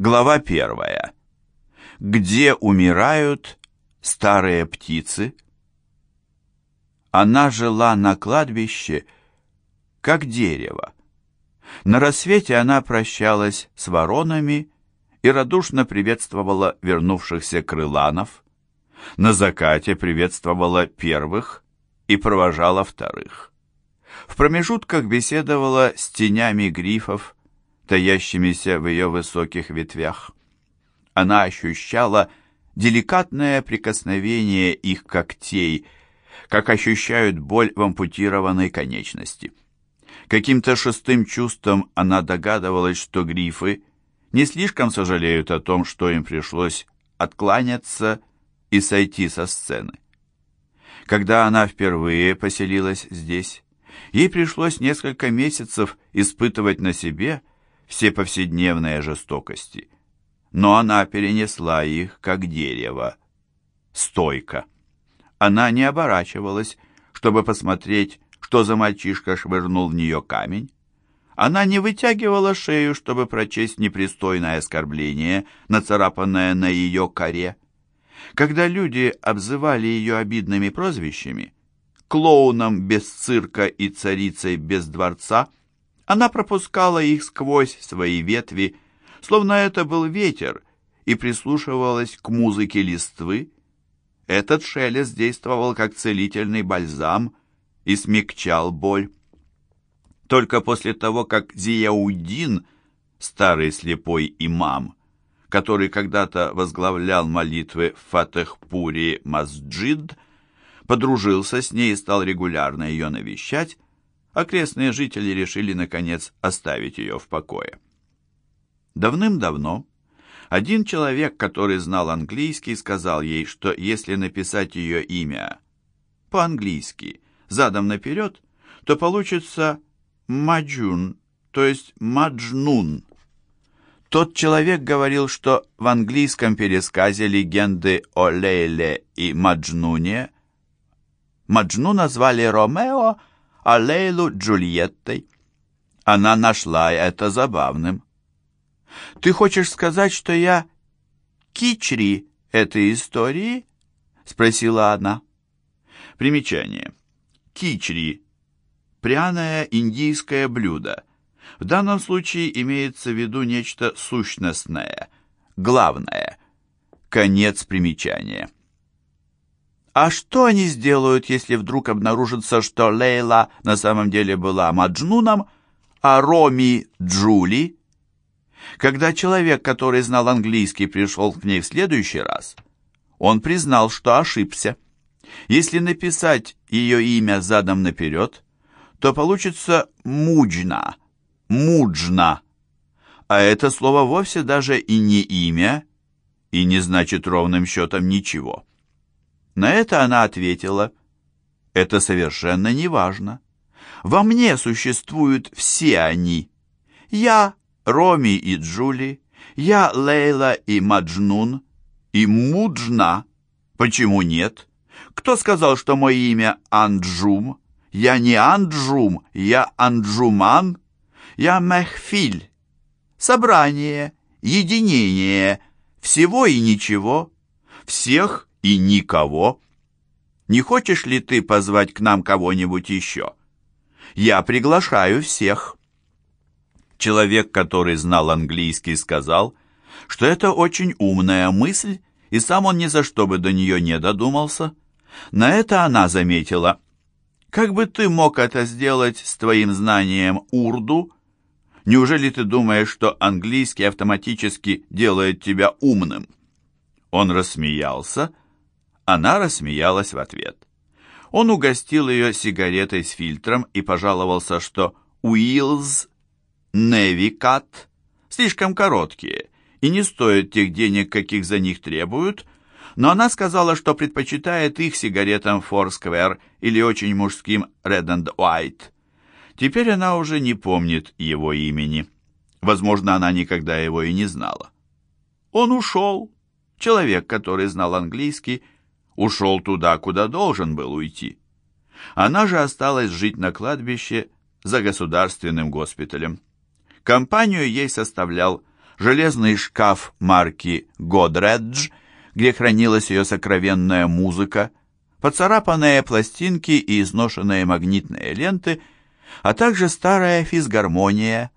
Глава первая. Где умирают старые птицы? Она жила на кладбище, как дерево. На рассвете она прощалась с воронами и радушно приветствовала вернувшихся крыланов. На закате приветствовала первых и провожала вторых. В промежутках беседовала с тенями грифов, таящимися в ее высоких ветвях. Она ощущала деликатное прикосновение их когтей, как ощущают боль в ампутированной конечности. Каким-то шестым чувством она догадывалась, что грифы не слишком сожалеют о том, что им пришлось откланяться и сойти со сцены. Когда она впервые поселилась здесь, ей пришлось несколько месяцев испытывать на себе все повседневные жестокости, но она перенесла их, как дерево, стойко. Она не оборачивалась, чтобы посмотреть, что за мальчишка швырнул в нее камень. Она не вытягивала шею, чтобы прочесть непристойное оскорбление, нацарапанное на ее коре. Когда люди обзывали ее обидными прозвищами, клоуном без цирка и царицей без дворца – она пропускала их сквозь свои ветви, словно это был ветер, и прислушивалась к музыке листвы. Этот шелест действовал как целительный бальзам и смягчал боль. Только после того, как Зияудин, старый слепой имам, который когда-то возглавлял молитвы в Фатехпури Масджид, подружился с ней и стал регулярно ее навещать, окрестные жители решили, наконец, оставить ее в покое. Давным-давно один человек, который знал английский, сказал ей, что если написать ее имя по-английски задом наперед, то получится «маджун», то есть «маджнун». Тот человек говорил, что в английском пересказе легенды о Лейле и Маджнуне Маджну назвали Ромео, а Лейлу Джульеттой. Она нашла это забавным. «Ты хочешь сказать, что я кичри этой истории?» — спросила она. Примечание. Кичри — пряное индийское блюдо. В данном случае имеется в виду нечто сущностное, главное. Конец примечания. А что они сделают, если вдруг обнаружится, что Лейла на самом деле была Маджнуном, а Роми — Джули? Когда человек, который знал английский, пришел к ней в следующий раз, он признал, что ошибся. Если написать ее имя задом наперед, то получится «муджна», «муджна», а это слово вовсе даже и не имя, и не значит ровным счетом ничего. На это она ответила, «Это совершенно не важно. Во мне существуют все они. Я Роми и Джули, я Лейла и Маджнун, и Муджна. Почему нет? Кто сказал, что мое имя Анджум? Я не Анджум, я Анджуман, я Мехфиль. Собрание, единение, всего и ничего, всех и никого. Не хочешь ли ты позвать к нам кого-нибудь еще? Я приглашаю всех». Человек, который знал английский, сказал, что это очень умная мысль, и сам он ни за что бы до нее не додумался. На это она заметила, «Как бы ты мог это сделать с твоим знанием урду? Неужели ты думаешь, что английский автоматически делает тебя умным?» Он рассмеялся, она рассмеялась в ответ. Он угостил ее сигаретой с фильтром и пожаловался, что Уиллз Невикат слишком короткие и не стоят тех денег, каких за них требуют, но она сказала, что предпочитает их сигаретам Foursquare или очень мужским Red and White. Теперь она уже не помнит его имени. Возможно, она никогда его и не знала. Он ушел. Человек, который знал английский, ушел туда, куда должен был уйти. Она же осталась жить на кладбище за государственным госпиталем. Компанию ей составлял железный шкаф марки «Годредж», где хранилась ее сокровенная музыка, поцарапанные пластинки и изношенные магнитные ленты, а также старая физгармония,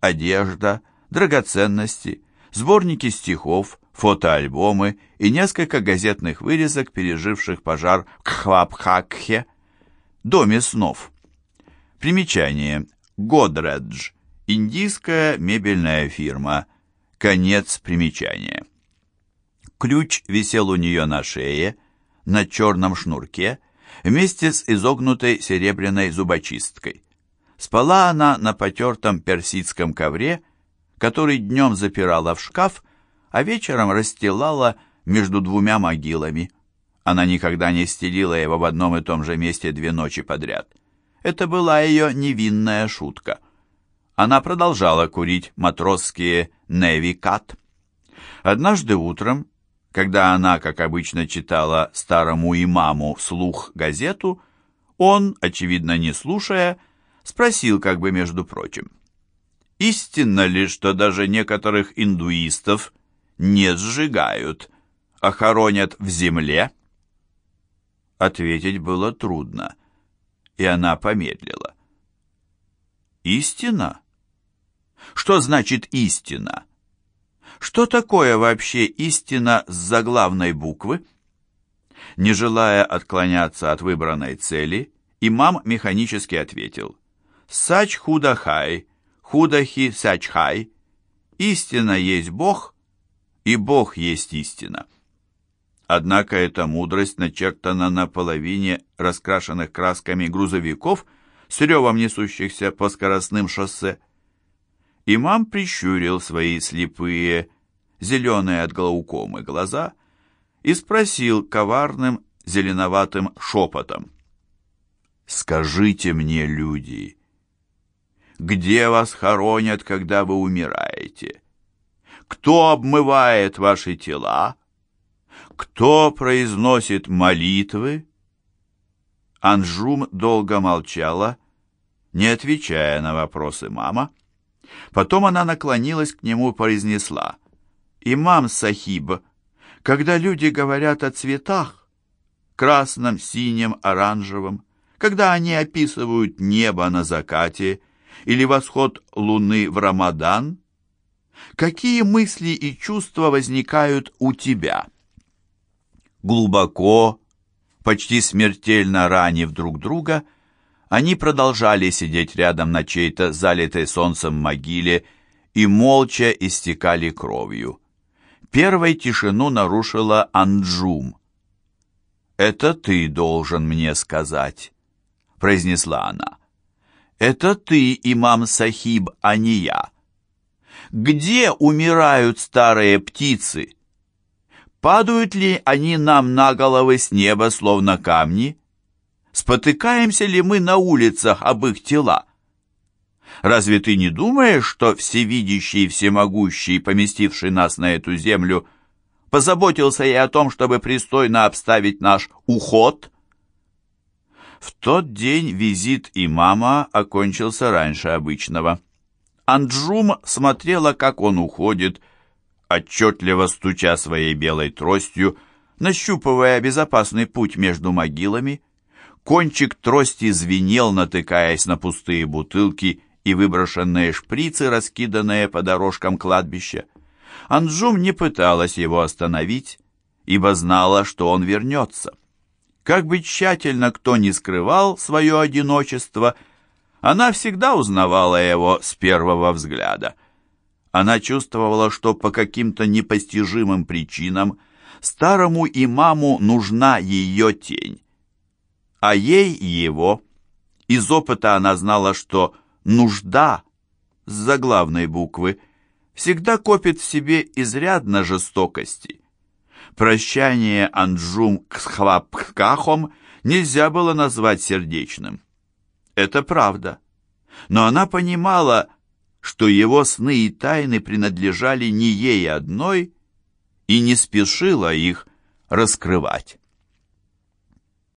одежда, драгоценности, сборники стихов, фотоальбомы и несколько газетных вырезок, переживших пожар в Кхвабхакхе, доме снов. Примечание. Годредж. Индийская мебельная фирма. Конец примечания. Ключ висел у нее на шее, на черном шнурке, вместе с изогнутой серебряной зубочисткой. Спала она на потертом персидском ковре, который днем запирала в шкаф, а вечером расстилала между двумя могилами. Она никогда не стелила его в одном и том же месте две ночи подряд. Это была ее невинная шутка. Она продолжала курить матросские «Неви Кат». Однажды утром, когда она, как обычно, читала старому имаму вслух газету, он, очевидно не слушая, спросил как бы между прочим. «Истинно ли, что даже некоторых индуистов не сжигают, а хоронят в земле?» Ответить было трудно, и она помедлила. «Истина? Что значит истина? Что такое вообще истина с заглавной буквы?» Не желая отклоняться от выбранной цели, имам механически ответил. «Сач худахай, худахи сачхай. Истина есть Бог, и Бог есть истина». Однако эта мудрость начертана на половине раскрашенных красками грузовиков с ревом несущихся по скоростным шоссе. Имам прищурил свои слепые, зеленые от глаукомы глаза и спросил коварным зеленоватым шепотом. «Скажите мне, люди, где вас хоронят, когда вы умираете? Кто обмывает ваши тела?» Кто произносит молитвы? Анжум долго молчала, не отвечая на вопросы мама. Потом она наклонилась к нему и произнесла. «Имам Сахиб, когда люди говорят о цветах, красном, синем, оранжевом, когда они описывают небо на закате или восход луны в Рамадан, какие мысли и чувства возникают у тебя?» Глубоко, почти смертельно ранив друг друга, они продолжали сидеть рядом на чьей-то залитой солнцем могиле и молча истекали кровью. Первой тишину нарушила Анджум. «Это ты должен мне сказать», — произнесла она. «Это ты, имам Сахиб, а не я. Где умирают старые птицы?» Падают ли они нам на головы с неба, словно камни? Спотыкаемся ли мы на улицах об их тела? Разве ты не думаешь, что всевидящий и всемогущий, поместивший нас на эту землю, позаботился и о том, чтобы пристойно обставить наш уход?» В тот день визит имама окончился раньше обычного. Анджум смотрела, как он уходит, отчетливо стуча своей белой тростью, нащупывая безопасный путь между могилами. Кончик трости звенел, натыкаясь на пустые бутылки и выброшенные шприцы, раскиданные по дорожкам кладбища. Анджум не пыталась его остановить, ибо знала, что он вернется. Как бы тщательно кто ни скрывал свое одиночество, она всегда узнавала его с первого взгляда — она чувствовала, что по каким-то непостижимым причинам старому имаму нужна ее тень, а ей его. Из опыта она знала, что нужда с заглавной буквы всегда копит в себе изрядно жестокости. Прощание Анджум к Схвапкахом нельзя было назвать сердечным. Это правда. Но она понимала, что его сны и тайны принадлежали не ей одной и не спешила их раскрывать.